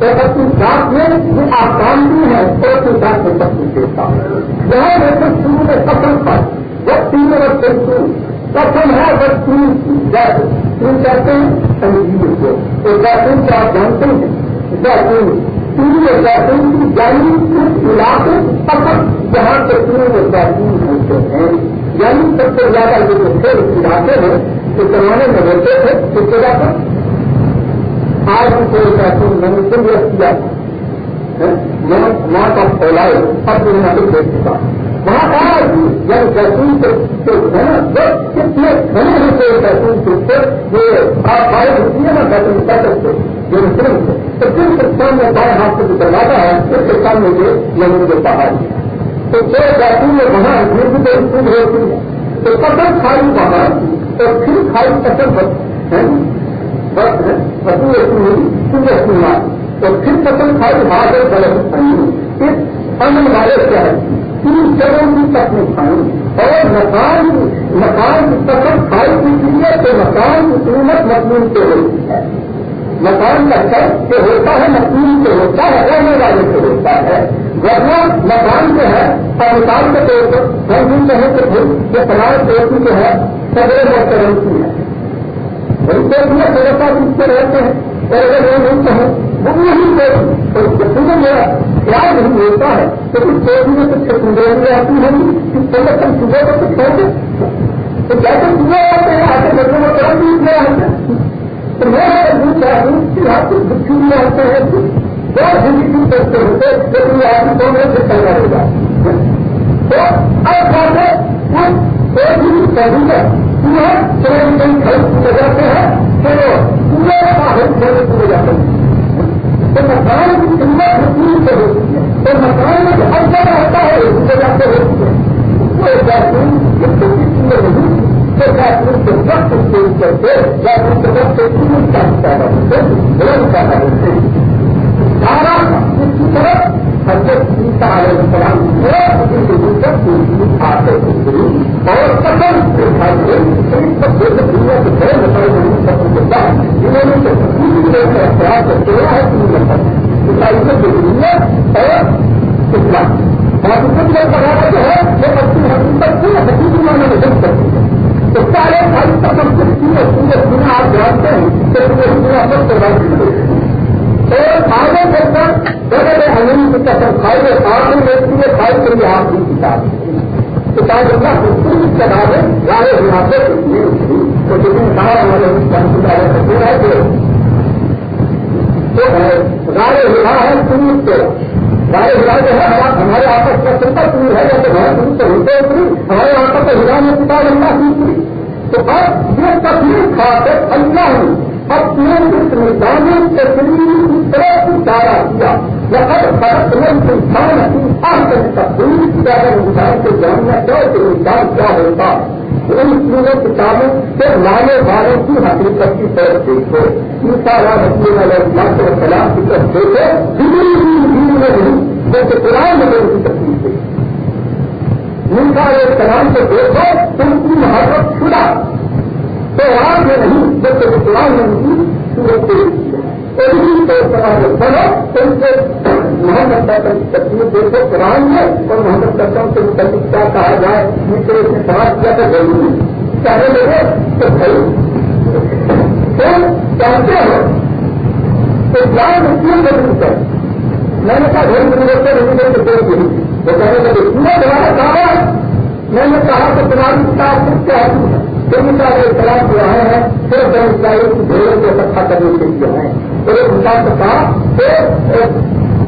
ایک اپنی ذات میں یہ آسان بھی ہے اور اپنی ذات میں سب کچھ دیتا ہے۔ یہاں دیکھو شروع میں قسم پر۔ وہ تین رستے شروع قسم ہے بس تین جیسے تین کہتے ہیں سنجیو کو۔ ایک جیسے کو آپ جانتے ہیں، جیسے تین جیسے کی جانی کچھ علاقے پسند جہاں سے تین جیسے ہوتے ہیں۔ یعنی سب سے زیادہ یہ جو تھے علاقے میں اس زمانے میں ہوتے تھے اس جگہ پر؟ آج بھی کوئی محسوس میں نے سن کیا میں وہاں کا پھیلائے اب میں نے دیکھ چکا۔ وہاں کہا جب یعنی جیسون سے کتنے گھنے ہوتے ہیں جیسون سے یہ آپ بائیں ہوتی ہے نا جیسون پیٹر سے جو مسلم سے تو جن سکھان میں بائیں ہاتھ سے نکلواتا ہے، اس کے سامنے یہ لمن کے پہاڑ تو جو جیسون میں وہاں یہ بھی کوئی ہوتی ہے تو قدر کھائی وہاں اور پھر کھائی قسم ہے وقت ہے وسیع رسمی سن رسمی تو پھر قسم کھائی وہاں سے غلط اس امن والے کیا ہے تین جگہوں کی قسم کھائی اور مکان مکان کی قسم کھائی کی لیے تو مکان کی قیمت مضمون سے ہوتی ہے مکان کا شرط سے ہوتا ہے مقصود سے ہوتا ہے، رہنے والے سے ہوتا ہے۔ ورنہ مکان جو ہے اور مثال کے طور پر ہم بھی کہیں کہ پھر، یہ تمام دوستی جو ہے سبرے اور کرنسی ہے۔ ان کے سے رہتے ہیں اور اگر وہ نہیں کہیں وہ نہیں تو میرا خیال نہیں ہوتا ہے تو کچھ چوٹی میں کچھ سندر آتی ہوگی جی، کہ پہلے کم صبح کو کچھ ہوتے جی۔ تو جیسے صبح آتے ہیں، آتے بچوں میں کرنسی اس میں آتے ہیں۔ تو میں چاہوں کہ آپ کو دکھی میں آتے ہیں بہت زندگی کرتے ہوتے لیکن یہ آپ کو میں سے کرنا ہوگا۔ تو اب بات جاتے ایک ہی سبھی ہے پورا چلے کہیں خرید کیے جاتے ہیں تو پورے کھیلے کیے جاتے ہیں۔ تو مکان کی قیمت حکومت سے ہوتی ہے۔ تو مکان میں ہر جگہ ہوتا ہے، اس جگہ ہوتی ہے۔ وہ وقت کے کرتے کے وقت سے کا پیدا ہوتے بلند پیدا ہوتے سارا اس کی طرف حضرت سیتا علیہ السلام ہے اسی کے دوسرے آتے اور قسم سے کھائیے دنیا کے بڑے سب کے بعد جنہوں نے پوری طرح سے اختیار کر کے ہے تین نمبر کی دنیا اور اسلام۔ باقی کچھ لوگ بڑھانا جو ہے وہ اپنی حقیقت کو حقیقی معنی میں جب کرتی ہے۔ تو سارے بھائی کا سب کچھ پورے پورے دنیا آپ جانتے ہیں کہ پورے دنیا سب کروا اور آگے چل کر بڑے بڑے کی قسم کھائی ہے آپ نے لیتی ہے کھائی کے لیے آپ کی کتاب کتاب اللہ پوری کتاب ہے سارے مناسب تو جتنے کہا ہمارے ہندوستان کی سکتے ہے کہ رائے رہا ہے پوری سے رائے رہا جو ہے ہمارے آپس کا سنتا پوری ہے جیسے بہت دور سے ہوتے اتری ہمارے آپس کا ہرا میں کتاب اللہ کی تو اب یہ تصویر کھا کر اللہ نے اپنے اس نظام تصویر کی طرح سے اشارہ کیا، لقد خلقنا الانسان في احسن تقويم اگر انسان کو جاننا چاہے تو انسان کیا ہوتا؟ ان تینوں کتابوں سے لانے والوں کی حقیقت کی طرف دیکھو۔ ان کا رام حکیم علیہ السلام کی طرف دیکھو، دلی دین میں نہیں جیسے قرآن میں ان کی تکلیف ہے ان کا ایک کلام سے دیکھو، تم کی محبت چھڑا تو آج میں نہیں جیسے قرآن میں ان کی صورت دیکھی ہے اسی طور پر بڑھو تو ان سے محمد ڈاکٹر کی تصویر دیکھو قرآن ہے، اور محمد ڈاکٹر سے متعلق کیا کہا جائے نیچے اس طرح سے سماج کیا تو ضروری چاہے لگے تو بھائی، تو چاہتے ہو، تو اسلام اس لیے ضرور ہے۔ میں نے کہا، گھر میں رہتے رہنے کے دور نہیں۔ وہ کہنے لگے پورا تمہارا کہا میں نے کہا کہ تمہاری کتاب کچھ کیا ہے؟ جو مثال اختلاف جو آئے ہیں صرف بہت اسرائیل کی بھیڑوں کو اکٹھا کرنے کے لیے ہیں ایک مثال سے کہا کہ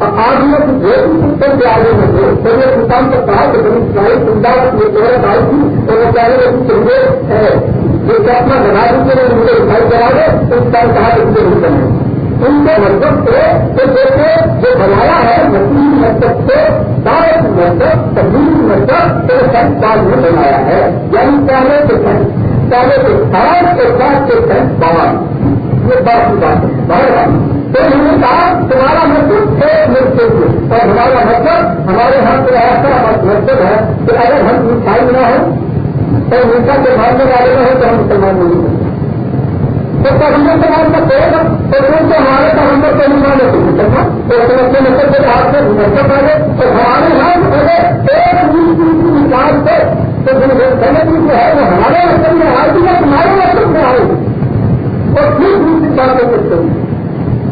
آدمیوں کی بھیڑ سسٹم کے آگے میں تھے تو ایک مثال سے کہا کہ بہت اسرائیل سنداوت یہ عورت آئی تھی اور وہ چاہے کہ چاہیے جو کہ اپنا لگا دیتے ہیں مجھے دکھائی کرا دے، تو اس ٹائم کہا کہ مجھے نہیں کرنا ان کے مذہب سے تو جیسے جو بنایا ہے، نسلی مذہب سے دائت مذہب مطلب، تبدیلی مذہب تو سنت بعد میں بنایا ہے۔ یعنی پہلے کے سنت پہلے کے ساتھ کے ساتھ کے سنت بابا یہ بات کی بات ہے۔ بہت تو انہوں نے کہا تمہارا مطلب ایک ملتے تھے اور ہمارا مطلب ہمارے یہاں پہ ایسا مطلب ہے کہ اگر ہم عیسائی نہ ہوں اور ہنسا کے ماننے والے میں ہو تو ہم مسلمان نہیں ہیں۔ تو ہم سماج کا کوئی گا تو تو ہمارے کا ہم کو نہیں مانے تو مسلمان تو اپنے مطلب کے ہاتھ سے گزرتا پہلے ہاں تو ہمارے ہاتھ پہلے ایک مثال سے تو جو غلط جو ہے وہ ہمارے مطلب میں آئے گی یا تمہارے مطلب میں آئے گی اور پھر دوسری بات کرتے ہیں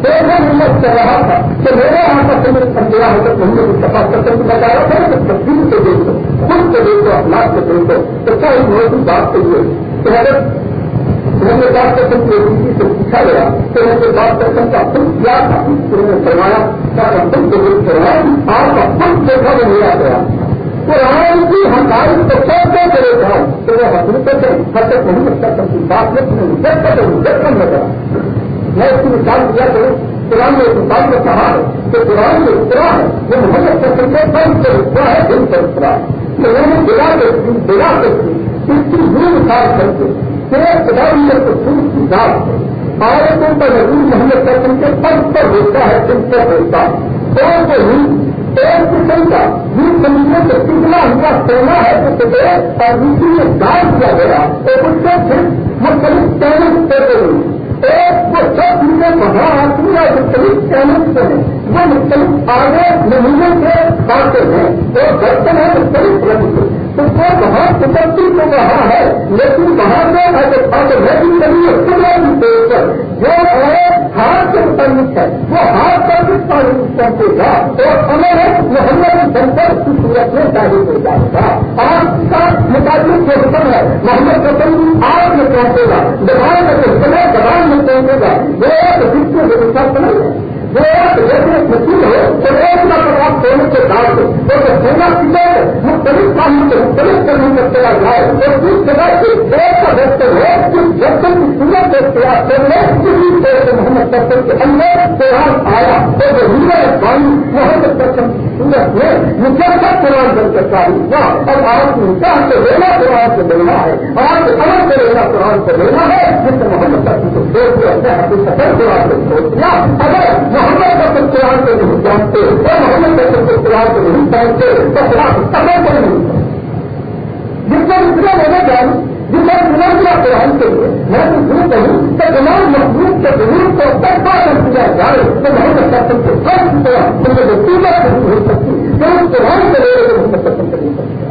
ایک محنت کر رہا تھا کہ میرے یہاں کا سمجھ سمجھا ہو تو ہم نے سفا کرتے ہوئے بتا رہا تھا کہ تصویر سے دیکھو خود سے دیکھو اخلاق سے دیکھو تو کیا اس موضوع بات کے لیے کہ اگر ہم نے بات کر سکتے کسی سے پوچھا گیا تو ہم نے بات کر سکتا خود کیا تھا انہوں نے فرمایا کیا خود کو دیکھ کروایا آپ کا خود دیکھا وہ نہیں آ گیا قرآن کی ہماری کو کیسے کرے گا۔ تو وہ حقیقت ہے حقیقت نہیں لگتا سب بات نہیں جب تک جب کم لگا میں اس کی مثال دیا کروں۔ قرآن نے مثال میں کہا ہے کہ قرآن جو اترا ہے۔ وہ محمد سفر کے بند سے اترا ہے، دل پر اترا کہ انہوں نے بلا کے بلا کے اس کی یہ مثال کر کے کہ خدا کو سن کی ذات ہے آیتوں کا نظیر محمد سفر کے پد پر ہوتا ہے، دل پر ہوتا دو کو ہی ایک قسم کا یہ سمجھنے سے کتنا ان کا سونا ہے تو اور دوسری میں دان کیا گیا، تو اس سے پھر مختلف چیلنج پیدا ہوئی ایک کو سب چیزیں وہاں پورا مختلف چینل سے ہیں وہ مختلف آگے نمونے سے باتیں ہیں۔ وہ برتن ہے مختلف رنگ سے تو وہ وہاں سپتی تو وہاں ہے، لیکن وہاں سے اگر ہے بھی کبھی قدرتی طور جو ہے ہاتھ سے متعلق ہے، وہ ہاتھ پر بھی پانی پہنچے گا اور ہمیں محمد بنکر کی صورت میں شاہد ہو جائے گا۔ آج کا متعلق جو حکم ہے، محمد رسم آگ میں پہنچے گا دبان کا جو حکم دباؤ میں پہنچے گا وہ ایک جس کے ویوستھا نہیں ہے۔ وہ ایک ہے تو ایک کا پرواز کے بعد وہ سونا مختلف سے مختلف کرنے کا تیار جائے اور اس جگہ سے ایک کا بہتر ہے اس جب کی کو تیار کر کسی سے محمد سفر کے اندر تیوہار آیا۔ تو وہ ہیرا پانی محمد کی سورت میں مجھے قرآن بن کر چاہیے تھا اور آپ کی انسان سے لینا قرآن سے لینا ہے۔ اور آپ کے امر سے لینا قرآن سے لینا ہے۔ جس سے محمد سفر کو چھوڑ کے اپنے حقیقت سفر قرآن سے چھوڑ دیا۔ اگر محمد کا قرآن کو نہیں جانتے، اور محمد کا قرآن کو نہیں جانتے، تو قرآن سفر کو نہیں۔ جس کو اتنا لینا جان جس کا گنا کیا قرآن کے لیے میں تو ضرور کہوں کہ تمام مضبوط کے ضرور کو ترفا کر دیا جائے، تو محمد کا سب سے فرق کیا ان کو قیمت نہیں ہو سکتی جو اس قرآن کے لیے محمد کا سب نہیں سکتا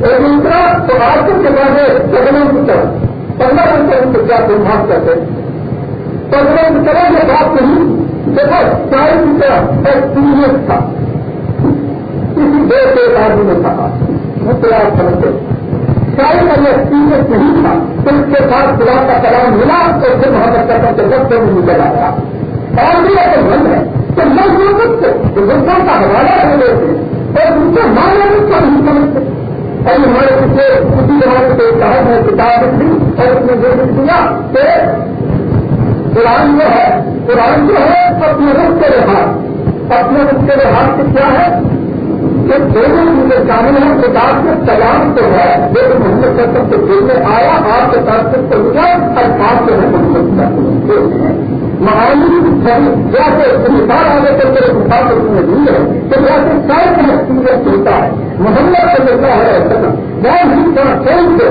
اور دوسرا، تو آج کے بعد لگنے کی طرف۔ پندرہ گھنٹے ان کو کیا گمبھاگ کرتے ہیں۔ تو اگر طرح یہ بات نہیں دیکھو چائے کی طرح ایکسپیرئنس تھا۔ کسی دیر سے ایک آدمی نے کہا وہ تیار سمجھتے چائے کا یہ نہیں تھا۔ تو اس کے ساتھ خدا کا کلام ملا تو پھر محبت کرتا کہ وقت میں نکل آیا اور بھی اگر من ہے تو مضبوط سے بزرگوں کا حوالہ ہو دیتے اور ان کو مانے کا نہیں سمجھتے اور ہمارے پیچھے کسی زمانے سے کہا ہے، کتاب لکھ لی اور اس نے جو لکھ دیا کہ قرآن جو ہے، قرآن جو ہے، اپنے رخ کے لحاظ، اپنے رخ کے لحاظ سے کیا ہے؟ کہ دونوں چیزیں شامل ہیں۔ کتاب کے کلام تو ہے۔ لیکن محمد سرکم کے دل میں آیا، آپ کے ساتھ سے پہنچا اور آپ جو ہے محمد معالی جیسے مثال آگے کر کے مثال اس میں دی ہے کہ جیسے سائنس میں ایکسپیرئنس ہوتا ہے۔ محمد کا جیسا ہے ایسا وہ بھی تھوڑا چینج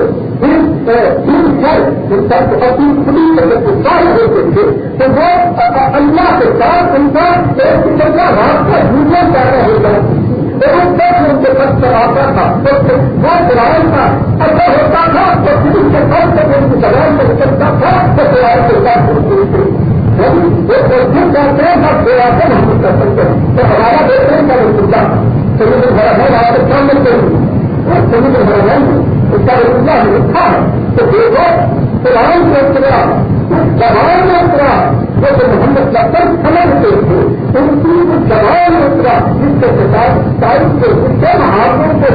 اپنی خودی سارے ہوتے تھے۔ تو وہ اللہ کے ساتھ ان کا ایک قسم کا راستہ ڈھونڈنا چاہ رہے ہوگا لیکن جب ان کے ساتھ چلاتا تھا تو وہ قرآن کا ایسا ہوتا تھا تو پولیس کے ساتھ جب ان کی زبان سے نکلتا تھا تو قرآن کے ساتھ پوچھتے تھے وہ کوشش کرتے ہیں آپ قرآن سے نہیں کر سکتے تو ہمارا دیکھنے کا رسولہ سمجھ بڑا ہے آپ کے سامنے کریں سمجھ بڑا ہے اس کا رسولہ لکھا ہے تو دیکھو قرآن میں اترا زبان میں اترا جو کہ محمد لفظ سمجھتے تھے۔ ان کی زبان میں اترا جس کے ساتھ تاریخ کے اس کے ہاتھوں کو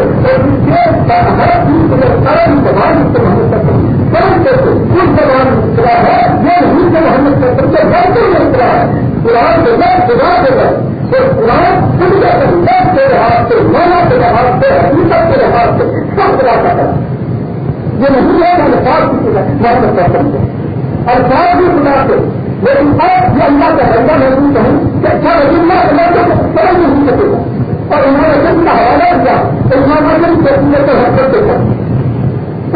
ہر چیز کو سارا زبان سے محمد سفر سمجھتے تھے۔ اس زبان میں اترا ہے؟ یہ نہیں کہ محمد سفر کے بڑھتے میں اترا ہے۔ قرآن کے بعد خدا کے بعد۔ تو قرآن خود کے لفظ کے لحاظ سے، مولا کے لحاظ سے، حقیقت کے لحاظ سے سب خدا کا ہے یہ نہیں ہے کہ الفاظ محمد سفر سے الفاظ بھی خدا سے۔ لیکن اب یہ اللہ کا بندہ محسوس کہوں کہ اچھا اللہ اللہ کو سمجھ نہیں سکے گا۔ اور انہوں نے جب کا حوالہ دیا تو انہوں نے جب کو حرکت دیکھا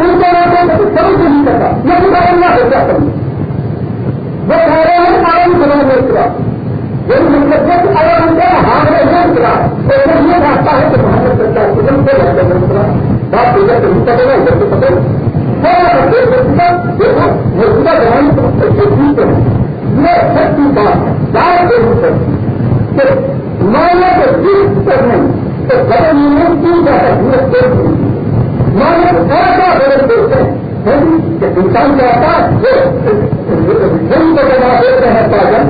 ان کو روکے تو سمجھ نہیں سکتا یہ بھی کرنا ہے کیا کرنا وہ کہہ رہے ہیں آرام سمجھ نہیں کرا یہ مطلب ہے کہ اگر ان کا ہاتھ میں نہیں کرا تو پھر یہ راستہ ہے کہ محمد سرکار کو ان کو رہتا نہیں کرا بات یہ ہے کہ ان ادھر سے پتہ ہے۔ یہ سب کی بات ہے چار کے روپ کہ مانا کو ٹھیک کرنے تو بدل میں تین جاتا ہے مانا کو ایسا بدل دیتے ہیں انسان چاہتا ہے دن کو جمع دیتے ہیں پاگل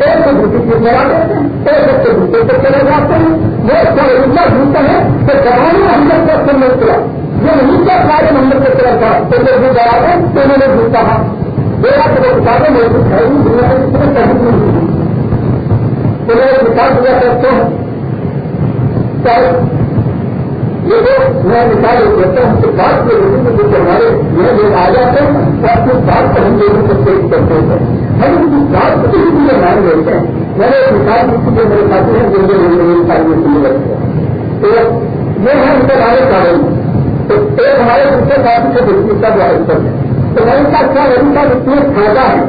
ایک کو دوسری دیتے ہیں ایک کو دوسرے کو چلے جاتے ہیں وہ سارے اتنا ڈھونڈتے ہیں کہ جوانی ہم لوگ کو سن نہیں چلا یہ نہیں کیا سارے نمبر کو چلا تھا تو لوگ بھی جا رہے تو انہوں نے ڈھونڈتا تھا میرا تو وہ کتابیں موجود ہے ہی دنیا میں کسی نے کہیں نہیں۔ ہوئی تو لوگ مثال دیا کرتے ہیں یہ جو میں مثال دیتا ہوں کہ بات کے روپ میں جو ہمارے یہ لوگ آ جاتے ہیں تو اپنی بات کو ہم لوگوں کو پیش کرتے ہیں۔ ہم ان کی بات کو کسی بھی مان لیتے ہیں۔ میں نے ایک مثال کی جو میرے ساتھی ہیں جن کے لوگوں نے میری مثال میں سن رہے ہیں تو یہ ہے ان کے بارے کارن ایک ہمارے دوسرے ساتھی سے بالکل کا جو ہے تو میں ان کا کیا رہی کا اتنے سادہ ہے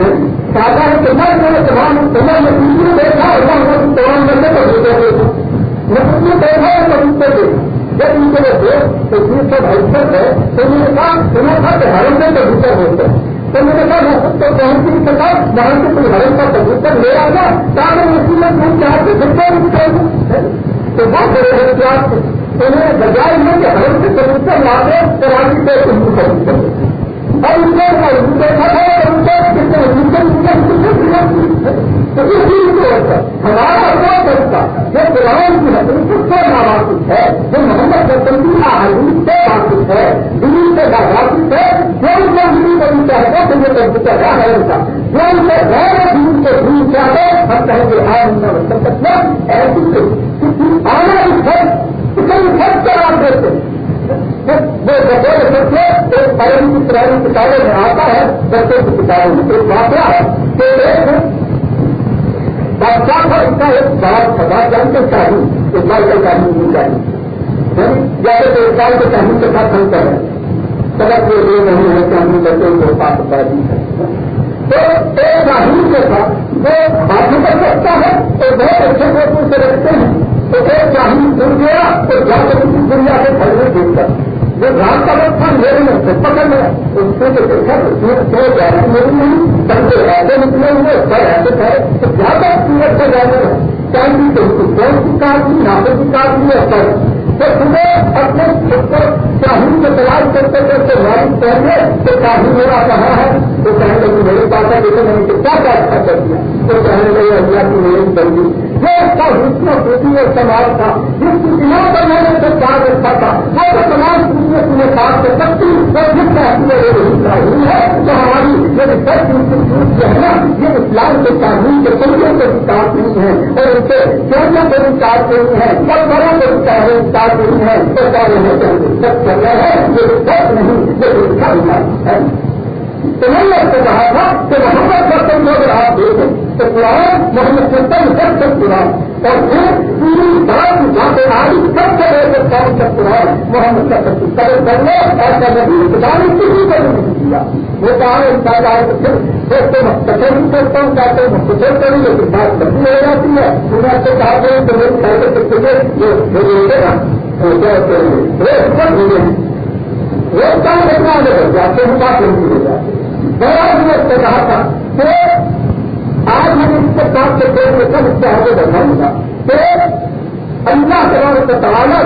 ہاں، سادہ ہے کہ میں نے تمام تمام میں دیکھا اور میں تمام کرنے کو دیکھا۔ میں کتنی دیکھا اور میں اس کو دیکھا۔ جب ان کے لیے تو تین سو بہتر ہے، تو میں نے کہا انہوں تھا کہ ہر سے کبوتر ہوتے ہیں تو میں نے کہا، میں خود تو کہیں کی سکا وہاں سے کوئی ہرن کا کبوتر لے آ گا تاکہ اسی میں تم چاہ کے جتنے بھی چاہیے تو وہ بڑے ہیں انہیں بجائے میں کہ ہرن سے کبوتر لا دے تو آگے سے تم کو کبوتر اور ان کو دیکھا تھا کبوتر کتنے تو اس چیز کو ہمارا کیا طریقہ جو قرآن کی حقیقت سے ناواقف ہے۔ جو محمد سرپنچی کا حدیث سے واقف ہے دلی سے واقف ہے، جو ان کو دلی کرنی چاہتے تو یہ کمپیوٹر رہا ہے ان کا جو ان کو غیر دین سے دین چاہتے ہم کہیں گے آئے ان کا مطلب ایسی آنا اس ہے کسی سب سے آپ دیتے وہ بطور سب ایک پہلی کی پرانی کتابوں میں آتا ہے بچوں کی کتابوں میں۔ ایک واقعہ ہے کہ ایک بادشاہ تھا اس کا ایک بڑا سزا جانتے چاہیے اس بار کا تعلیم نہیں چاہیے جیسے تو اس بار کے تعلیم کے ساتھ ہم کریں سڑک یہ یہ نہیں ہے کہ ہم بچوں کو پاس بازی ہے تو ایک تعلیم کے ساتھ وہ باتیں کر سکتا ہے تو بہت اچھے لوگوں سے رکھتے ہیں۔ تو ایک تعلیم سن گیا تو جا کر کسی دنیا سے پڑھنے دیکھ کر جو رات کا وقت تھا، میرے میں خود پکڑ لیا اس سے جو دیکھا، اس میں سو گیارہ میری نہیں بندے ایسے نکلے ہوئے سر ایسے تھے تو زیادہ سورت سے جانے چاہیے تو اس کو کون کی کاٹ دی ناپے کی کاٹ دی اور سر تو تمہیں اپنے خود کو چاہیے تلاش کرتے کرتے مالک پہنچے تو چاہیے میرا کہاں ہے؟ تو کہنے لگی میرے پاس ہے لیکن میں نے کیا اچھا کیا کر دیا۔ تو کہنے لگے اللہ کی میری بندی۔ جو اس کا حسن خوشی اور سماج تھا جس کی بنا پر میں نے اسے کام رکھا تھا وہ تو تمام خوشیاں تمہیں کام کر سکتی اور جس کا اپنے ہوئی ہے تو ہماری یہ ریسرچ انسٹیٹیوٹ جو ہے نا، یہ اسلام کے قانون کے طریقے سے بھی کام نہیں ہے، اور ان سے کیوں کو بھی کام نہیں ہے سب بڑوں کو بھی چاہے کام نہیں ہے، تو سارے سب چل رہے ہیں، یہ ریسرچ نہیں، یہ ہے۔ تو میں نے اس سے کہا تھا کہ محمد سرکم کو اگر آپ دیکھیں تو قرآن محمد سرکم سب سے قرآن اور پھر پوری بات جاتے آئی سب سے لے کر کام کا قرآن محمد سرکم کی قدر کرنے اور نبی کتابی کسی کو نہیں دیا وہ کہا انسان آئے تو پھر دوستوں میں کچھ بھی کرتا ہوں چاہتے ہیں کچھ کروں لیکن بات بدلی ہو جاتی ہے۔ میں آپ سے کہا کروں تو میری فائدے کے چلے یہ مجھے نا وہ کام کرنا ہے جاتے ہیں، بات نہیں ہو جاتی۔ بہت نے اس سے کہا تھا کہ آج ہم اس کے ساتھ سے دیکھ کر اس سے آگے بڑھنا ہوگا کہ اللہ کرا کا تعالیٰ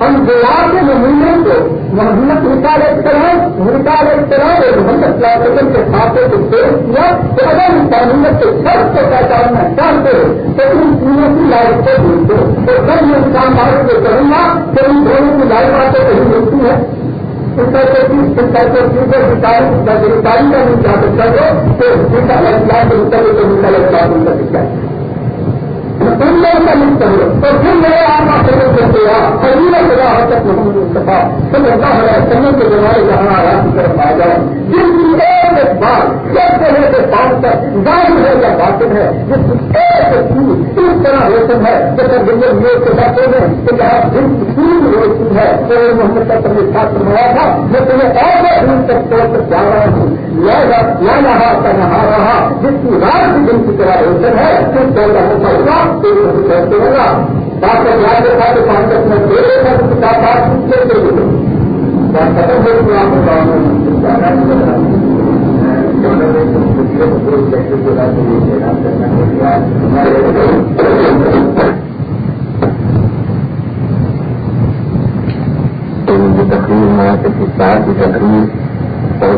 ہم گیا کے نمونے کو محمد نکال ایک طرح نکال ایک طرح اور محمد صلاح کے کھاتے کو پیش کیا تو اگر ان کے سب کو پہچاننا چاہتے ہو تو ان تینوں کی لائف کو ڈھونڈو تو کل یہ انسان بھارت کو کروں گا کہ ان دونوں کی لائف آتے کہیں ملتی ہے اس طرح سے اس طرح گرفتاری کا نہیں سکتا جو تو کا کے تو ان کا ان کا سکتا ہے تم لوگ کا نہیں کرو تو پھر میرے آپ کا فکر کرتے خدا حضرت محمد مصطفیٰ اللہ علیہ وسلم کے جوائے جہاں آیا کی طرف آ جائے جن کی ایک بار جب سے کے پاؤں تک ظاہر ہے یا باطن ہے جس ایک چیز اس طرح روشن ہے، جیسے بلڈنگ میو کے باتوں میں کہ جہاں دن تین روشنی ہے۔ تو محمد تک نے ساتھ بنایا تھا، میں تمہیں اور دن تک طور پر جا رہا ہوں۔ یا نہا کا نہا رہا جس کی رات بھی دن کی طرح روشن ہے، اس دور کا ہوتا ہوگا تو کہتے ہوگا بات کا دھیان دیکھا تو پانچ دس منٹ دے رہے تھا تو بات ختم ہو چکا آپ کو
تقریر میں کسی سال کی تقریر